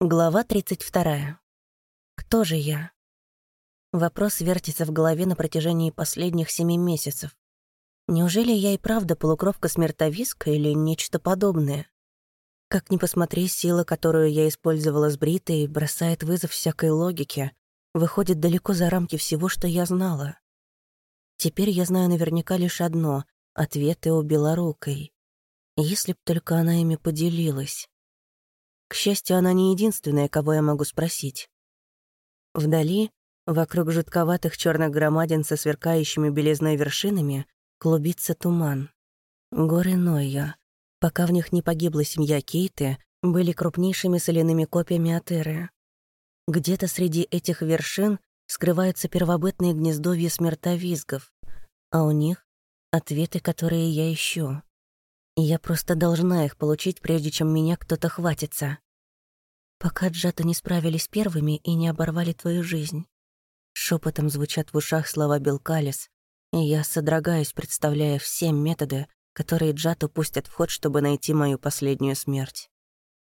Глава 32. Кто же я? Вопрос вертится в голове на протяжении последних семи месяцев. Неужели я и правда полукровка-смертовиска или нечто подобное? Как ни посмотри, сила, которую я использовала с Бритой, бросает вызов всякой логике, выходит далеко за рамки всего, что я знала. Теперь я знаю наверняка лишь одно — ответы у Белорукой. Если б только она ими поделилась. К счастью, она не единственная, кого я могу спросить. Вдали, вокруг жутковатых черных громадин со сверкающими белизной вершинами, клубится туман. Горы Нойя, пока в них не погибла семья Кейты, были крупнейшими соляными копьями Атеры. Где-то среди этих вершин скрываются первобытные гнездовья смертовизгов, а у них — ответы, которые я ищу. Я просто должна их получить, прежде чем меня кто-то хватится. Пока Джата не справились первыми и не оборвали твою жизнь. Шепотом звучат в ушах слова Белкалис, и я содрогаюсь, представляя все методы, которые Джату пустят в ход, чтобы найти мою последнюю смерть.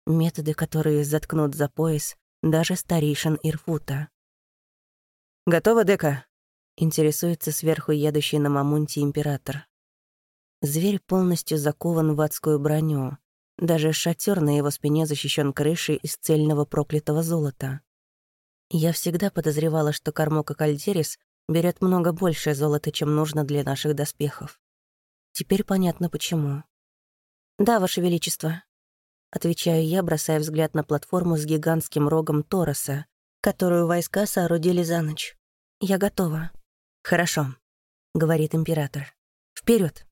Методы, которые заткнут за пояс даже старейшин Ирфута. «Готово, Дека?» — интересуется сверху едущий на мамунте император. Зверь полностью закован в адскую броню. Даже шатер на его спине защищен крышей из цельного проклятого золота. Я всегда подозревала, что Кармока Кальдерис берет много больше золота, чем нужно для наших доспехов. Теперь понятно, почему. «Да, Ваше Величество», — отвечаю я, бросая взгляд на платформу с гигантским рогом Тороса, которую войска соорудили за ночь. «Я готова». «Хорошо», — говорит император. Вперед!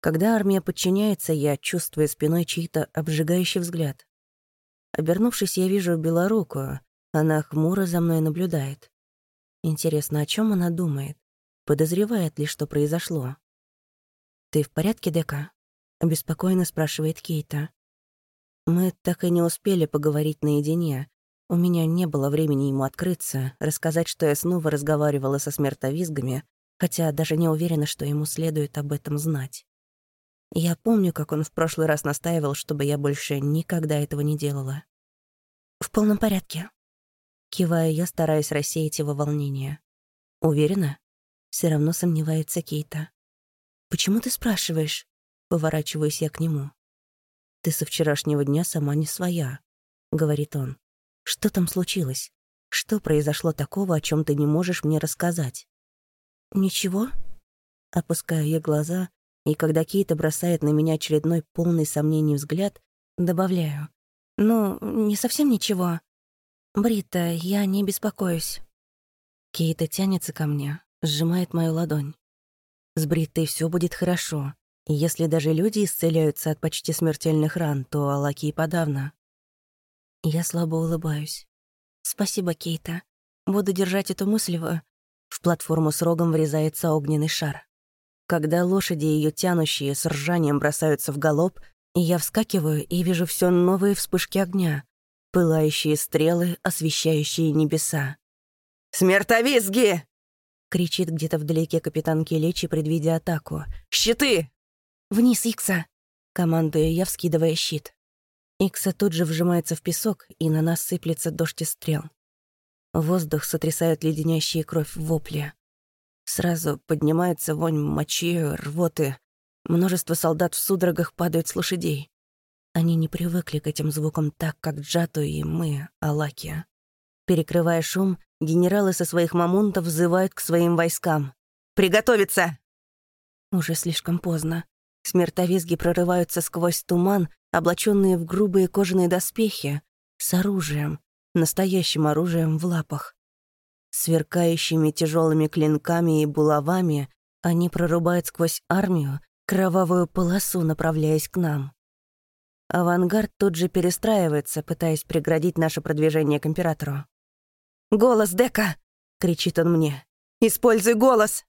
Когда армия подчиняется, я чувствую спиной чей-то обжигающий взгляд. Обернувшись, я вижу белорукую. Она хмуро за мной наблюдает. Интересно, о чем она думает? Подозревает ли, что произошло? «Ты в порядке, Дека?» — обеспокоенно спрашивает Кейта. Мы так и не успели поговорить наедине. У меня не было времени ему открыться, рассказать, что я снова разговаривала со смертовизгами, хотя даже не уверена, что ему следует об этом знать. Я помню, как он в прошлый раз настаивал, чтобы я больше никогда этого не делала. «В полном порядке», — кивая, я стараюсь рассеять его волнение. «Уверена?» — все равно сомневается Кейта. «Почему ты спрашиваешь?» — поворачиваюсь я к нему. «Ты со вчерашнего дня сама не своя», — говорит он. «Что там случилось? Что произошло такого, о чем ты не можешь мне рассказать?» «Ничего?» Опускаю я глаза, и когда Кейта бросает на меня очередной полный сомнений взгляд, добавляю. «Ну, не совсем ничего. Брита, я не беспокоюсь». Кейта тянется ко мне, сжимает мою ладонь. «С Бриттой все будет хорошо. Если даже люди исцеляются от почти смертельных ран, то Алаки и подавно». Я слабо улыбаюсь. «Спасибо, Кейта. Буду держать эту мысль в...» В платформу с рогом врезается огненный шар. Когда лошади, ее тянущие, с ржанием бросаются в галоп, я вскакиваю и вижу все новые вспышки огня, пылающие стрелы, освещающие небеса. «Смертовизги!» — кричит где-то вдалеке капитан Келечи, предвидя атаку. «Щиты!» «Вниз, Икса!» — командую я, вскидывая щит. Икса тут же вжимается в песок, и на нас сыплется дождь из стрел. Воздух сотрясают леденящие кровь в вопле. Сразу поднимается вонь мочи, рвоты. Множество солдат в судорогах падают с лошадей. Они не привыкли к этим звукам так, как Джату и мы, Алаки. Перекрывая шум, генералы со своих мамунтов взывают к своим войскам. «Приготовиться!» Уже слишком поздно. Смертовизги прорываются сквозь туман, облаченные в грубые кожаные доспехи, с оружием, настоящим оружием в лапах. Сверкающими тяжелыми клинками и булавами они прорубают сквозь армию кровавую полосу, направляясь к нам. Авангард тут же перестраивается, пытаясь преградить наше продвижение к императору. «Голос, Дека!» — кричит он мне. «Используй голос!»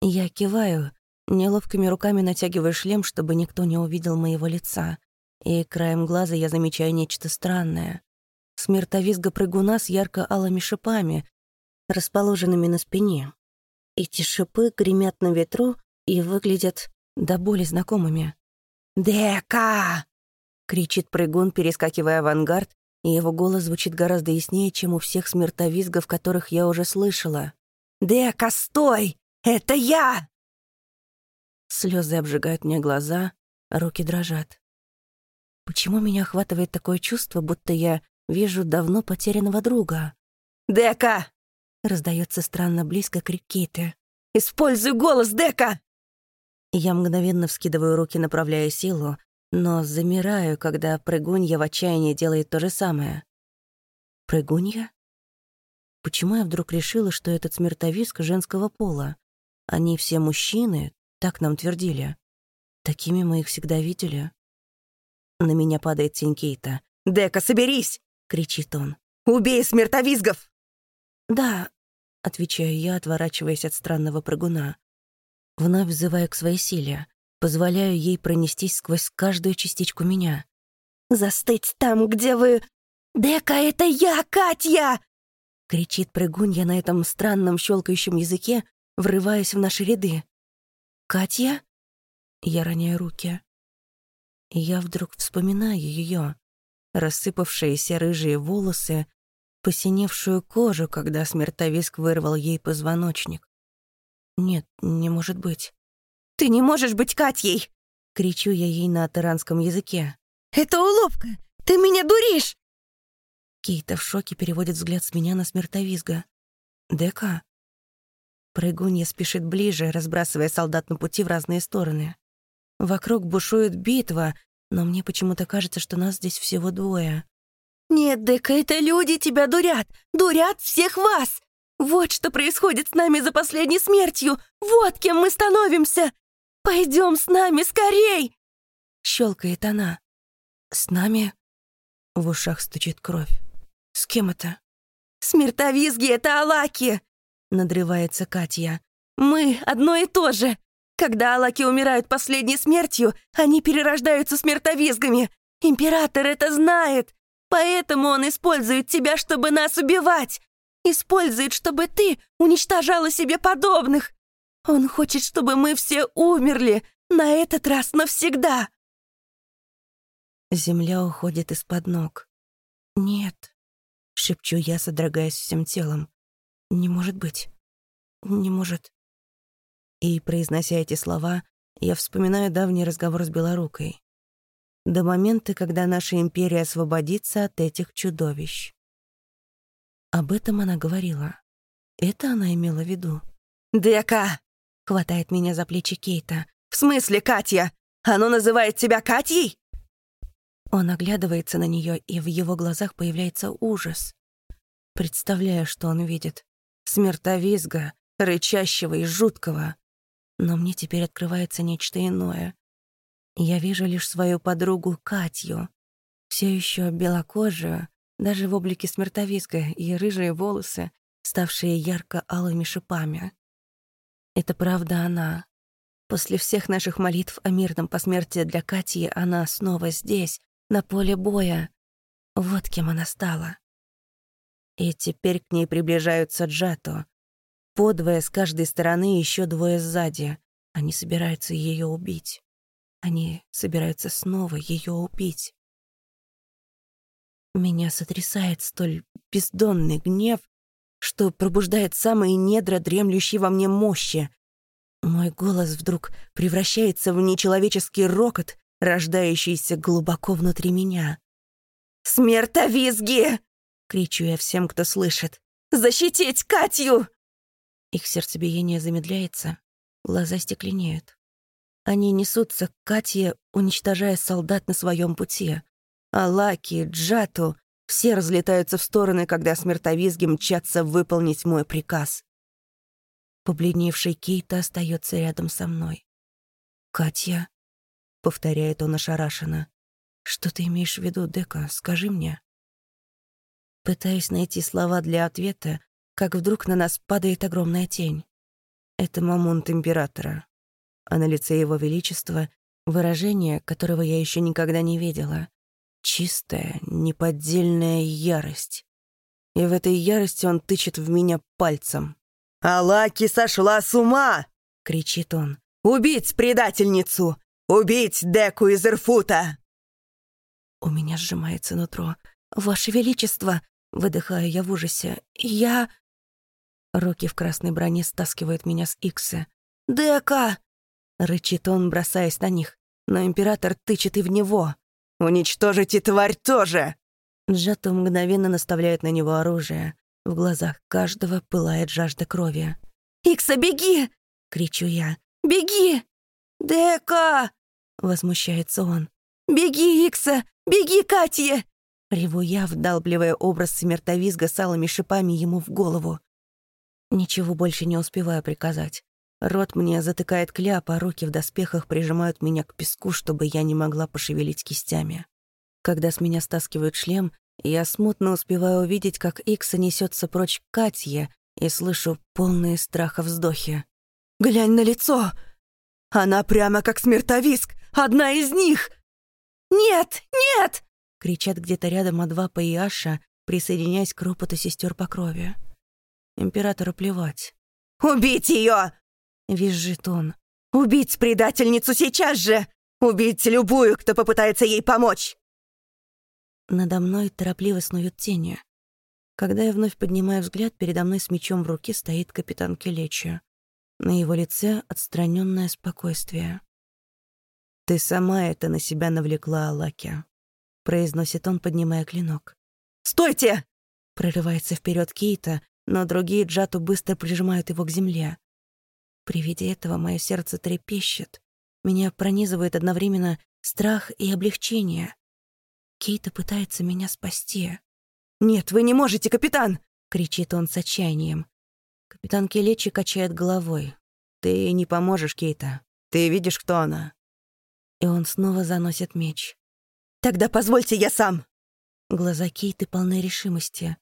Я киваю, неловкими руками натягиваю шлем, чтобы никто не увидел моего лица, и краем глаза я замечаю нечто странное. Смертовизга прыгуна с ярко-алыми шипами, расположенными на спине. Эти шипы гремят на ветру и выглядят до боли знакомыми. «Дека!» — кричит прыгун, перескакивая авангард и его голос звучит гораздо яснее, чем у всех смертовизгов, которых я уже слышала. «Дека, стой! Это я!» Слезы обжигают мне глаза, руки дрожат. Почему меня охватывает такое чувство, будто я вижу давно потерянного друга? «Дека!» — раздается странно близко крик Кейты. «Используй голос, Дека!» Я мгновенно вскидываю руки, направляя силу, но замираю, когда прыгунья в отчаянии делает то же самое. Прыгунья? Почему я вдруг решила, что этот смертовиск женского пола? Они все мужчины, так нам твердили. Такими мы их всегда видели. На меня падает тень Кейта. «Дека, соберись!» — кричит он. «Убей смертовизгов!» «Да», — отвечаю я, отворачиваясь от странного прыгуна. Вновь взываю к своей силе, позволяю ей пронестись сквозь каждую частичку меня. «Застыть там, где вы... Дека, это я, Катя!» — кричит прыгунья на этом странном щелкающем языке, врываясь в наши ряды. «Катя?» Я роняю руки. Я вдруг вспоминаю ее, рассыпавшиеся рыжие волосы, посиневшую кожу, когда смертовиск вырвал ей позвоночник. Нет, не может быть. «Ты не можешь быть Катей!» — кричу я ей на таранском языке. «Это уловка! Ты меня дуришь!» Кейта в шоке переводит взгляд с меня на смертовизга. «Дека?» Прыгунья спешит ближе, разбрасывая солдат на пути в разные стороны. Вокруг бушует битва, но мне почему-то кажется, что нас здесь всего двое. «Нет, Дека, это люди тебя дурят! Дурят всех вас! Вот что происходит с нами за последней смертью! Вот кем мы становимся! Пойдем с нами, скорей!» Щелкает она. «С нами?» В ушах стучит кровь. «С кем это?» «Смертовизги — это Алаки!» надрывается Катя. «Мы одно и то же. Когда алаки умирают последней смертью, они перерождаются смертовизгами. Император это знает. Поэтому он использует тебя, чтобы нас убивать. Использует, чтобы ты уничтожала себе подобных. Он хочет, чтобы мы все умерли, на этот раз навсегда». Земля уходит из-под ног. «Нет», — шепчу я, содрогаясь всем телом. «Не может быть. Не может». И, произнося эти слова, я вспоминаю давний разговор с Белорукой. До момента, когда наша империя освободится от этих чудовищ. Об этом она говорила. Это она имела в виду. «Дека!» — хватает меня за плечи Кейта. «В смысле, Катя? Оно называет тебя Катей?» Он оглядывается на нее, и в его глазах появляется ужас. Представляю, что он видит смертовизга, рычащего и жуткого. Но мне теперь открывается нечто иное. Я вижу лишь свою подругу Катю, все еще белокожую, даже в облике смертовизга, и рыжие волосы, ставшие ярко-алыми шипами. Это правда она. После всех наших молитв о мирном посмертии для Кати она снова здесь, на поле боя. Вот кем она стала. И теперь к ней приближаются Джато. Подвое с каждой стороны, еще двое сзади. Они собираются ее убить. Они собираются снова ее убить. Меня сотрясает столь бездонный гнев, что пробуждает самые недра дремлющей во мне мощи. Мой голос вдруг превращается в нечеловеческий рокот, рождающийся глубоко внутри меня. «Смертовизги!» Кричу я всем, кто слышит. «Защитить Катю!» Их сердцебиение замедляется, глаза стекленеют. Они несутся к Катье, уничтожая солдат на своем пути. А Лаки, Джату — все разлетаются в стороны, когда смертовизги мчатся выполнить мой приказ. Побледневший Кейта остается рядом со мной. «Катя», — повторяет он ошарашенно, — «что ты имеешь в виду, Дека? Скажи мне». Пытаюсь найти слова для ответа, как вдруг на нас падает огромная тень. Это мамонт императора. А на лице его величества выражение, которого я еще никогда не видела. Чистая, неподдельная ярость. И в этой ярости он тычет в меня пальцем. «Алаки сошла с ума!» — кричит он. «Убить предательницу! Убить Деку из Ирфута!» У меня сжимается нутро. «Ваше Величество!» — выдыхаю я в ужасе. «Я...» Руки в красной броне стаскивают меня с Икса. «Дека!» — рычит он, бросаясь на них. Но император тычет и в него. «Уничтожите тварь тоже!» Джату мгновенно наставляет на него оружие. В глазах каждого пылает жажда крови. «Икса, беги!» — кричу я. «Беги!» «Дека!» — возмущается он. «Беги, Икса! Беги, Катя!» Реву я, вдалбливая образ смертовизга с алыми шипами ему в голову. Ничего больше не успеваю приказать. Рот мне затыкает кляп, а руки в доспехах прижимают меня к песку, чтобы я не могла пошевелить кистями. Когда с меня стаскивают шлем, я смутно успеваю увидеть, как Икса несется прочь к Катье и слышу полные страха вздохи. «Глянь на лицо! Она прямо как смертовиск! Одна из них!» «Нет! Нет!» — кричат где-то рядом Адвапа и Аша, присоединяясь к ропоту сестер по крови. Императору плевать. «Убить ее!» — визжит он. «Убить предательницу сейчас же! Убить любую, кто попытается ей помочь!» Надо мной торопливо снуют тени. Когда я вновь поднимаю взгляд, передо мной с мечом в руке стоит капитан Келечи. На его лице отстраненное спокойствие. «Ты сама это на себя навлекла, Алаки», — произносит он, поднимая клинок. «Стойте!» — прорывается вперед Кейта, но другие Джату быстро прижимают его к земле. При виде этого мое сердце трепещет. Меня пронизывает одновременно страх и облегчение. Кейта пытается меня спасти. «Нет, вы не можете, капитан!» — кричит он с отчаянием. Капитан Келечи качает головой. «Ты не поможешь, Кейта. Ты видишь, кто она?» И он снова заносит меч. «Тогда позвольте я сам!» Глаза Кейты полны решимости.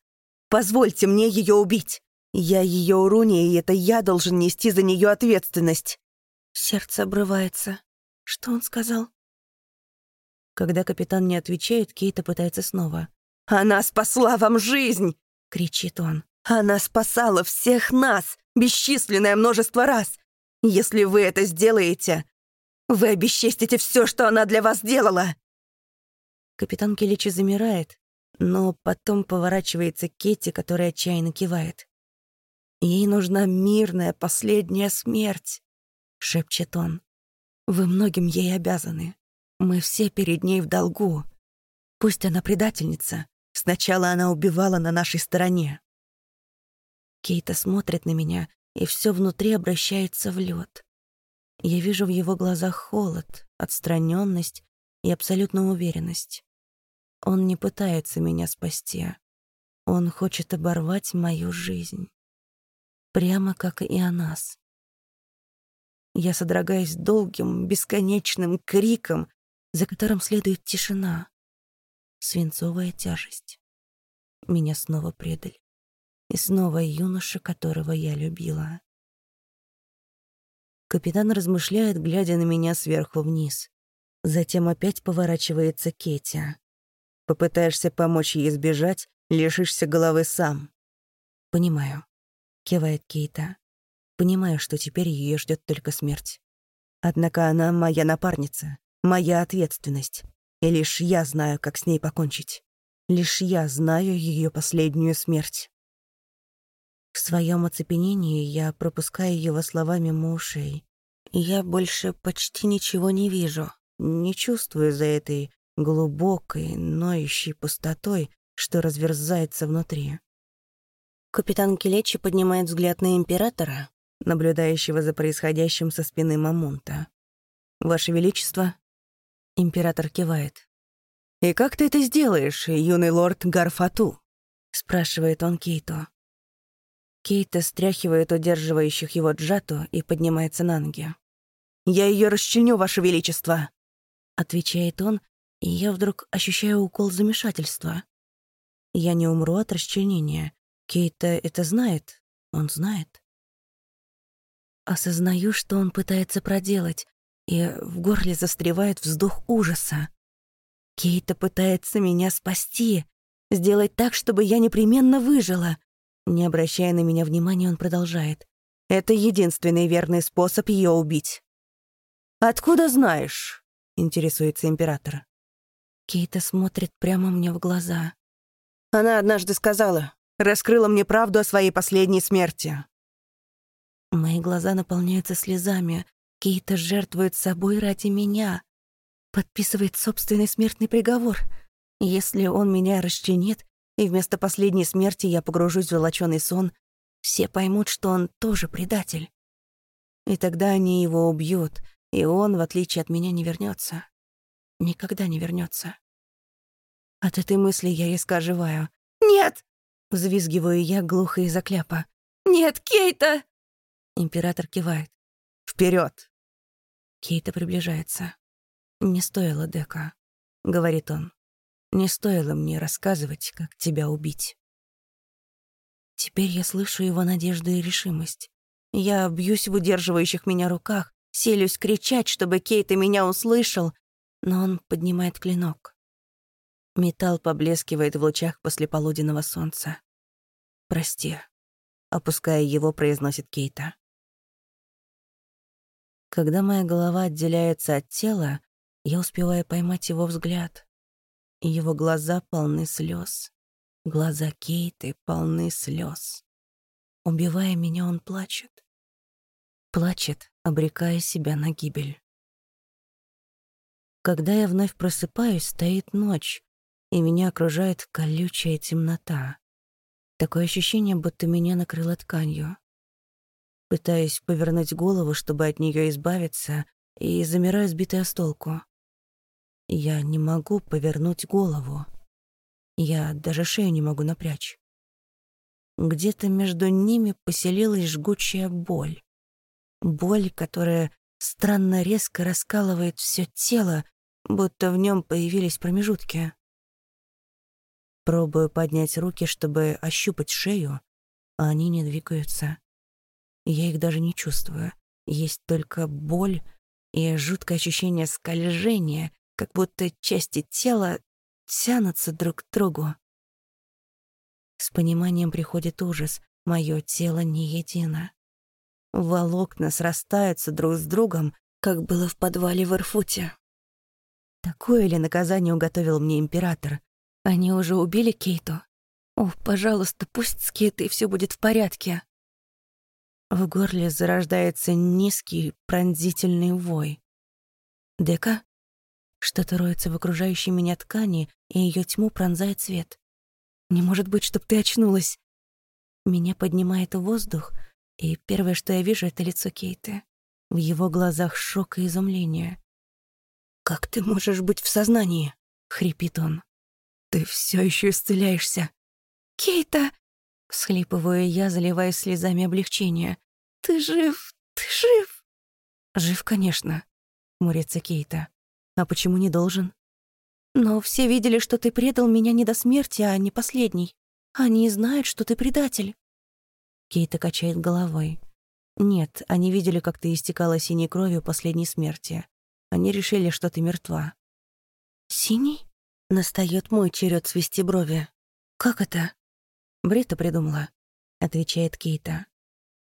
«Позвольте мне ее убить! Я ее уруния, и это я должен нести за нее ответственность!» Сердце обрывается. Что он сказал? Когда капитан не отвечает, Кейта пытается снова. «Она спасла вам жизнь!» — кричит он. «Она спасала всех нас бесчисленное множество раз! Если вы это сделаете, вы обесчестите все, что она для вас делала!» Капитан Келичи замирает, но потом поворачивается к Кетти, которая отчаянно кивает. «Ей нужна мирная последняя смерть», — шепчет он. «Вы многим ей обязаны. Мы все перед ней в долгу. Пусть она предательница. Сначала она убивала на нашей стороне. Кейта смотрит на меня, и все внутри обращается в лед. Я вижу в его глазах холод, отстраненность и абсолютную уверенность. Он не пытается меня спасти. Он хочет оборвать мою жизнь. Прямо как и о нас. Я содрогаюсь долгим, бесконечным криком, за которым следует тишина, свинцовая тяжесть. Меня снова предали. И снова юноша, которого я любила. Капитан размышляет, глядя на меня сверху вниз. Затем опять поворачивается Кетя. Попытаешься помочь ей сбежать, лишишься головы сам. «Понимаю», — кивает Кейта. «Понимаю, что теперь ее ждет только смерть. Однако она моя напарница, моя ответственность. И лишь я знаю, как с ней покончить. Лишь я знаю ее последнюю смерть. В своем оцепенении я пропускаю его слова мимо. Я больше почти ничего не вижу, не чувствую за этой глубокой, ноющей пустотой, что разверзается внутри. Капитан Келечи поднимает взгляд на императора, наблюдающего за происходящим со спины Мамунта. «Ваше Величество, Император кивает. «И как ты это сделаешь, юный лорд Гарфату?» — спрашивает он Кейто. Кейто стряхивает удерживающих его Джату и поднимается на ноги. «Я ее расчленю, Ваше Величество!» — отвечает он, и я вдруг ощущаю укол замешательства. Я не умру от расчленения. Кейто это знает. Он знает. Осознаю, что он пытается проделать, и в горле застревает вздох ужаса. Кейта пытается меня спасти, сделать так, чтобы я непременно выжила. Не обращая на меня внимания, он продолжает. Это единственный верный способ ее убить. «Откуда знаешь?» — интересуется император. Кейта смотрит прямо мне в глаза. Она однажды сказала, раскрыла мне правду о своей последней смерти. Мои глаза наполняются слезами. Кейта жертвует собой ради меня. Подписывает собственный смертный приговор. Если он меня расчленит, и вместо последней смерти я погружусь в золочёный сон, все поймут, что он тоже предатель. И тогда они его убьют, и он, в отличие от меня, не вернется. Никогда не вернется. От этой мысли я резко оживаю. «Нет!» — взвизгиваю я глухо и закляпа. «Нет, Кейта!» Император кивает. Вперед! Кейта приближается. «Не стоило, Дека», — говорит он. Не стоило мне рассказывать, как тебя убить. Теперь я слышу его надежду и решимость. Я бьюсь в удерживающих меня руках, селюсь кричать, чтобы Кейта меня услышал, но он поднимает клинок. Металл поблескивает в лучах после полуденного солнца. «Прости», — опуская его, произносит Кейта. Когда моя голова отделяется от тела, я успеваю поймать его взгляд его глаза полны слез. Глаза Кейты полны слез. Убивая меня, он плачет. Плачет, обрекая себя на гибель. Когда я вновь просыпаюсь, стоит ночь, и меня окружает колючая темнота. Такое ощущение, будто меня накрыло тканью. Пытаюсь повернуть голову, чтобы от нее избавиться, и замираю сбитая с толку. Я не могу повернуть голову. Я даже шею не могу напрячь. Где-то между ними поселилась жгучая боль. Боль, которая странно резко раскалывает все тело, будто в нем появились промежутки. Пробую поднять руки, чтобы ощупать шею, а они не двигаются. Я их даже не чувствую. Есть только боль и жуткое ощущение скольжения, как будто части тела тянутся друг к другу. С пониманием приходит ужас. Мое тело не едино. Волокна срастаются друг с другом, как было в подвале в Ирфуте. Такое ли наказание уготовил мне император? Они уже убили Кейту? О, пожалуйста, пусть с Кейтой все будет в порядке. В горле зарождается низкий пронзительный вой. «Дека?» Что-то роется в окружающей меня ткани, и ее тьму пронзает свет. «Не может быть, чтоб ты очнулась!» Меня поднимает воздух, и первое, что я вижу, — это лицо Кейты. В его глазах шок и изумление. «Как ты можешь быть в сознании?» — хрипит он. «Ты все еще исцеляешься!» «Кейта!» — всхлипываю я, заливаясь слезами облегчения. «Ты жив! Ты жив!» «Жив, конечно», — мурится Кейта. А почему не должен? Но все видели, что ты предал меня не до смерти, а не последний. Они знают, что ты предатель. Кейта качает головой. Нет, они видели, как ты истекала синей кровью последней смерти. Они решили, что ты мертва. Синий? Настает мой черед свести брови. Как это? Брита придумала, отвечает Кейта.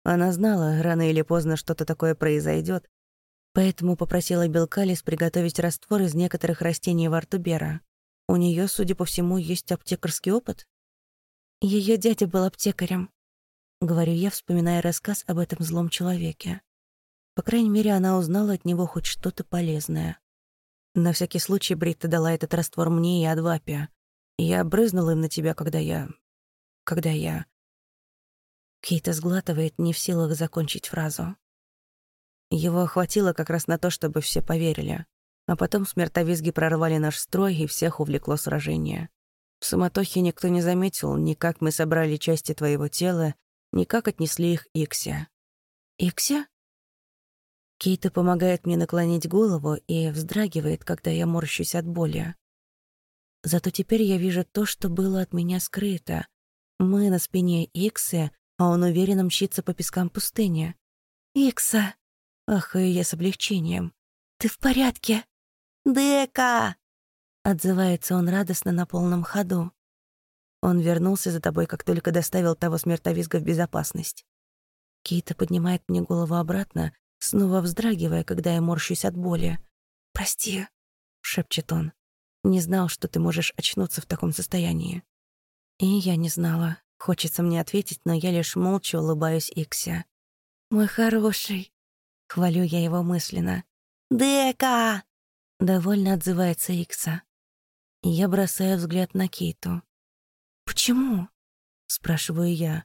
Она знала, рано или поздно что-то такое произойдет, Поэтому попросила Белкалис приготовить раствор из некоторых растений вартубера. У нее, судя по всему, есть аптекарский опыт. Ее дядя был аптекарем. Говорю я, вспоминая рассказ об этом злом человеке. По крайней мере, она узнала от него хоть что-то полезное. На всякий случай Бритта дала этот раствор мне и Адвапе. Я брызнула им на тебя, когда я... Когда я... Кейта сглатывает, не в силах закончить фразу. Его хватило как раз на то, чтобы все поверили. А потом смертовизги прорвали наш строй, и всех увлекло сражение. В суматохе никто не заметил, ни как мы собрали части твоего тела, ни как отнесли их Иксе. Иксе? Кейта помогает мне наклонить голову и вздрагивает, когда я морщусь от боли. Зато теперь я вижу то, что было от меня скрыто. Мы на спине Иксе, а он уверенно мчится по пескам пустыни. «Икса!» Ахаю я с облегчением. «Ты в порядке?» «Дека!» Отзывается он радостно на полном ходу. Он вернулся за тобой, как только доставил того смертовизга в безопасность. Кейта поднимает мне голову обратно, снова вздрагивая, когда я морщусь от боли. «Прости», — шепчет он. «Не знал, что ты можешь очнуться в таком состоянии». И я не знала. Хочется мне ответить, но я лишь молча улыбаюсь Иксе. «Мой хороший!» — хвалю я его мысленно. «Дека!» — довольно отзывается Икса. Я бросаю взгляд на Кейту. «Почему?» — спрашиваю я.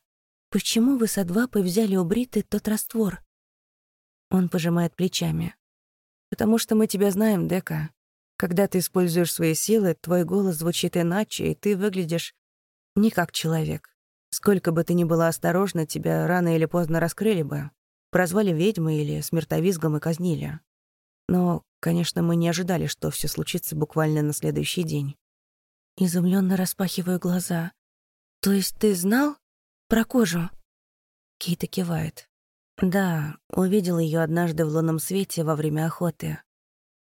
«Почему вы с Адвапой взяли у Бриты тот раствор?» Он пожимает плечами. «Потому что мы тебя знаем, Дека. Когда ты используешь свои силы, твой голос звучит иначе, и ты выглядишь не как человек. Сколько бы ты ни была осторожна, тебя рано или поздно раскрыли бы. Прозвали ведьмой или смертовизгом и казнили. Но, конечно, мы не ожидали, что все случится буквально на следующий день. Изумленно распахиваю глаза. «То есть ты знал про кожу?» Кейта кивает. «Да, увидел ее однажды в лунном свете во время охоты.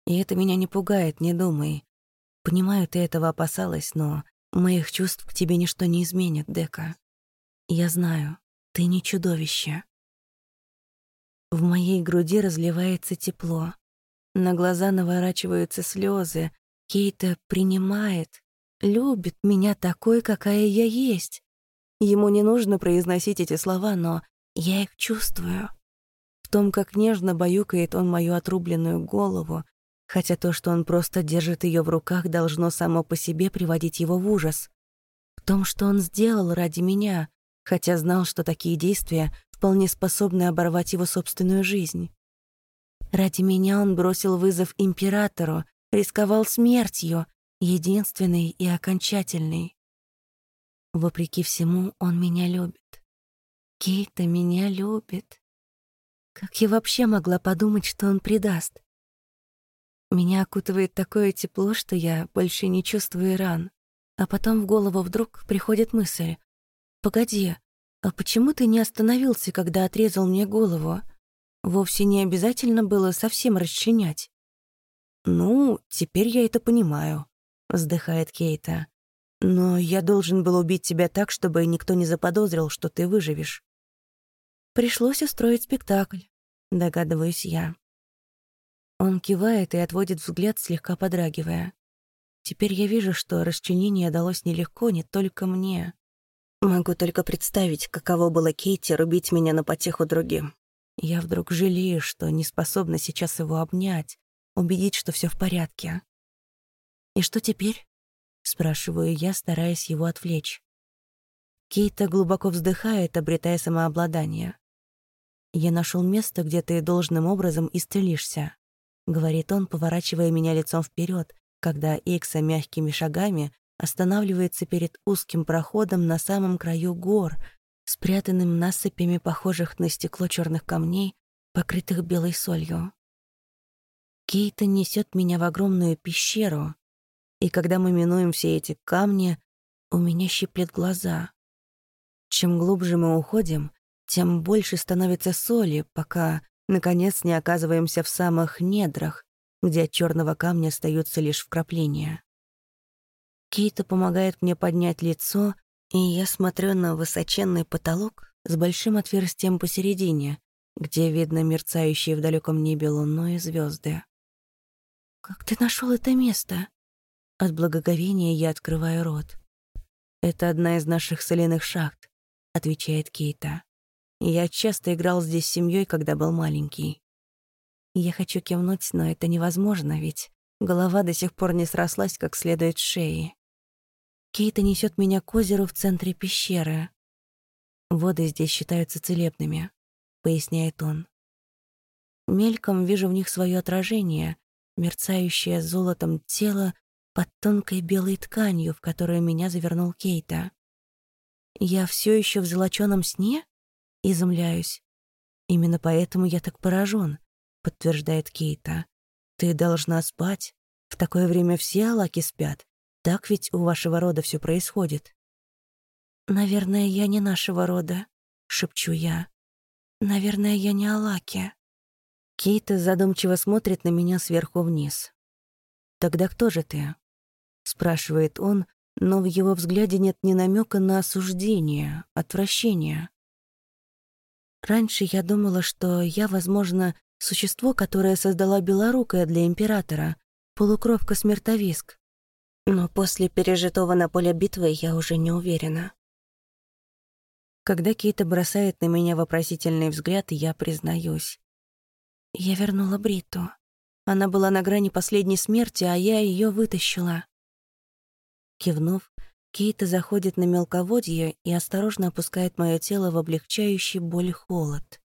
И это меня не пугает, не думай. Понимаю, ты этого опасалась, но моих чувств к тебе ничто не изменит, Дека. Я знаю, ты не чудовище». В моей груди разливается тепло. На глаза наворачиваются слезы. Кейта принимает, любит меня такой, какая я есть. Ему не нужно произносить эти слова, но я их чувствую. В том, как нежно баюкает он мою отрубленную голову, хотя то, что он просто держит ее в руках, должно само по себе приводить его в ужас. В том, что он сделал ради меня, хотя знал, что такие действия вполне способны оборвать его собственную жизнь. Ради меня он бросил вызов императору, рисковал смертью, единственный и окончательный. Вопреки всему, он меня любит. Кейта меня любит. Как я вообще могла подумать, что он предаст? Меня окутывает такое тепло, что я больше не чувствую ран. А потом в голову вдруг приходит мысль. «Погоди, а почему ты не остановился, когда отрезал мне голову? Вовсе не обязательно было совсем расчленять». «Ну, теперь я это понимаю», — вздыхает Кейта. «Но я должен был убить тебя так, чтобы никто не заподозрил, что ты выживешь». «Пришлось устроить спектакль», — догадываюсь я. Он кивает и отводит взгляд, слегка подрагивая. Теперь я вижу, что расчленение далось нелегко не только мне. Могу только представить, каково было Кейти рубить меня на потеху другим. Я вдруг жалею, что не способна сейчас его обнять, убедить, что все в порядке. «И что теперь?» — спрашиваю я, стараясь его отвлечь. Кейта глубоко вздыхает, обретая самообладание. «Я нашел место, где ты должным образом исцелишься», — говорит он, поворачивая меня лицом вперед, когда Икса мягкими шагами останавливается перед узким проходом на самом краю гор, спрятанным насыпями похожих на стекло черных камней, покрытых белой солью. Кейта несет меня в огромную пещеру, и когда мы минуем все эти камни, у меня щиплет глаза. Чем глубже мы уходим, тем больше становится соли, пока, наконец, не оказываемся в самых недрах, где от черного камня остаются лишь вкрапления. Кейта помогает мне поднять лицо, и я смотрю на высоченный потолок с большим отверстием посередине, где видно мерцающие в далеком небе луну и звезды. «Как ты нашел это место?» От благоговения я открываю рот. «Это одна из наших соляных шахт», — отвечает Кейта. «Я часто играл здесь с семьей, когда был маленький». Я хочу кивнуть, но это невозможно, ведь голова до сих пор не срослась как следует с шеи. Кейта несет меня к озеру в центре пещеры. «Воды здесь считаются целебными», — поясняет он. Мельком вижу в них свое отражение, мерцающее золотом тело под тонкой белой тканью, в которую меня завернул Кейта. Я все еще в золоченом сне? Изумляюсь. Именно поэтому я так поражен, подтверждает Кейта. Ты должна спать. В такое время все алаки спят. Так ведь у вашего рода все происходит. Наверное, я не нашего рода, шепчу я. Наверное, я не алаки. Кейта задумчиво смотрит на меня сверху вниз. «Тогда кто же ты?» спрашивает он, но в его взгляде нет ни намека на осуждение, отвращение. Раньше я думала, что я, возможно, существо, которое создала Белорукая для императора, полукровка-смертовиск. Но после пережитого на поле битвы я уже не уверена. Когда Кейта бросает на меня вопросительный взгляд, я признаюсь. Я вернула Бриту. Она была на грани последней смерти, а я ее вытащила. Кивнув, Кейта заходит на мелководье и осторожно опускает мое тело в облегчающий боль холод.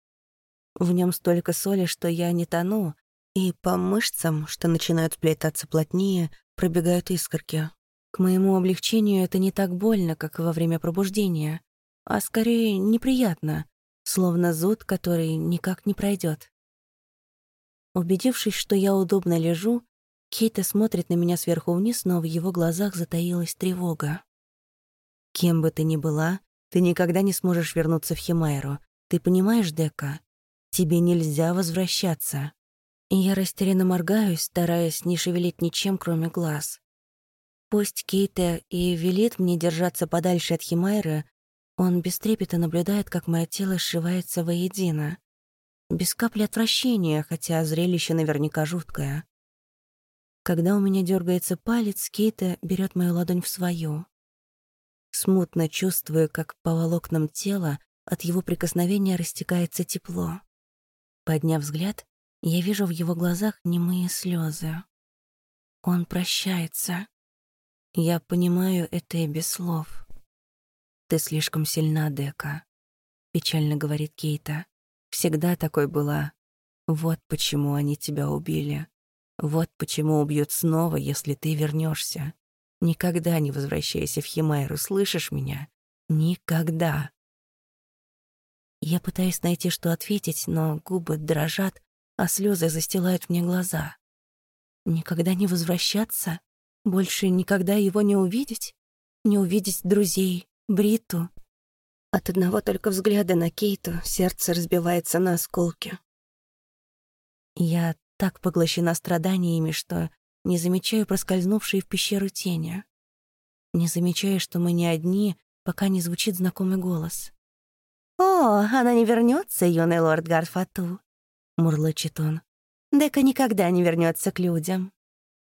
В нем столько соли, что я не тону, и по мышцам, что начинают сплетаться плотнее, пробегают искорки. К моему облегчению это не так больно, как во время пробуждения, а скорее неприятно, словно зуд, который никак не пройдет. Убедившись, что я удобно лежу, Кейта смотрит на меня сверху вниз, но в его глазах затаилась тревога. «Кем бы ты ни была, ты никогда не сможешь вернуться в Химайру. Ты понимаешь, Дека? Тебе нельзя возвращаться». Я растерянно моргаюсь, стараясь не шевелить ничем, кроме глаз. Пусть Кейта и велит мне держаться подальше от Химайры, он без наблюдает, как мое тело сшивается воедино. Без капли отвращения, хотя зрелище наверняка жуткое. Когда у меня дергается палец, Кейта берет мою ладонь в свою. Смутно чувствую, как по волокнам тела от его прикосновения растекается тепло. Подняв взгляд, я вижу в его глазах немые слезы. Он прощается. Я понимаю это и без слов. «Ты слишком сильна, Дека», — печально говорит Кейта. Всегда такой была. Вот почему они тебя убили. Вот почему убьют снова, если ты вернешься. Никогда не возвращайся в Химайру, слышишь меня? Никогда. Я пытаюсь найти, что ответить, но губы дрожат, а слезы застилают мне глаза. Никогда не возвращаться? Больше никогда его не увидеть? Не увидеть друзей, Бриту, от одного только взгляда на Кейту сердце разбивается на осколки. Я так поглощена страданиями, что не замечаю проскользнувшие в пещеру тени. Не замечаю, что мы не одни, пока не звучит знакомый голос. «О, она не вернется, юный лорд Гарфату», — мурлычет он. «Дека никогда не вернется к людям».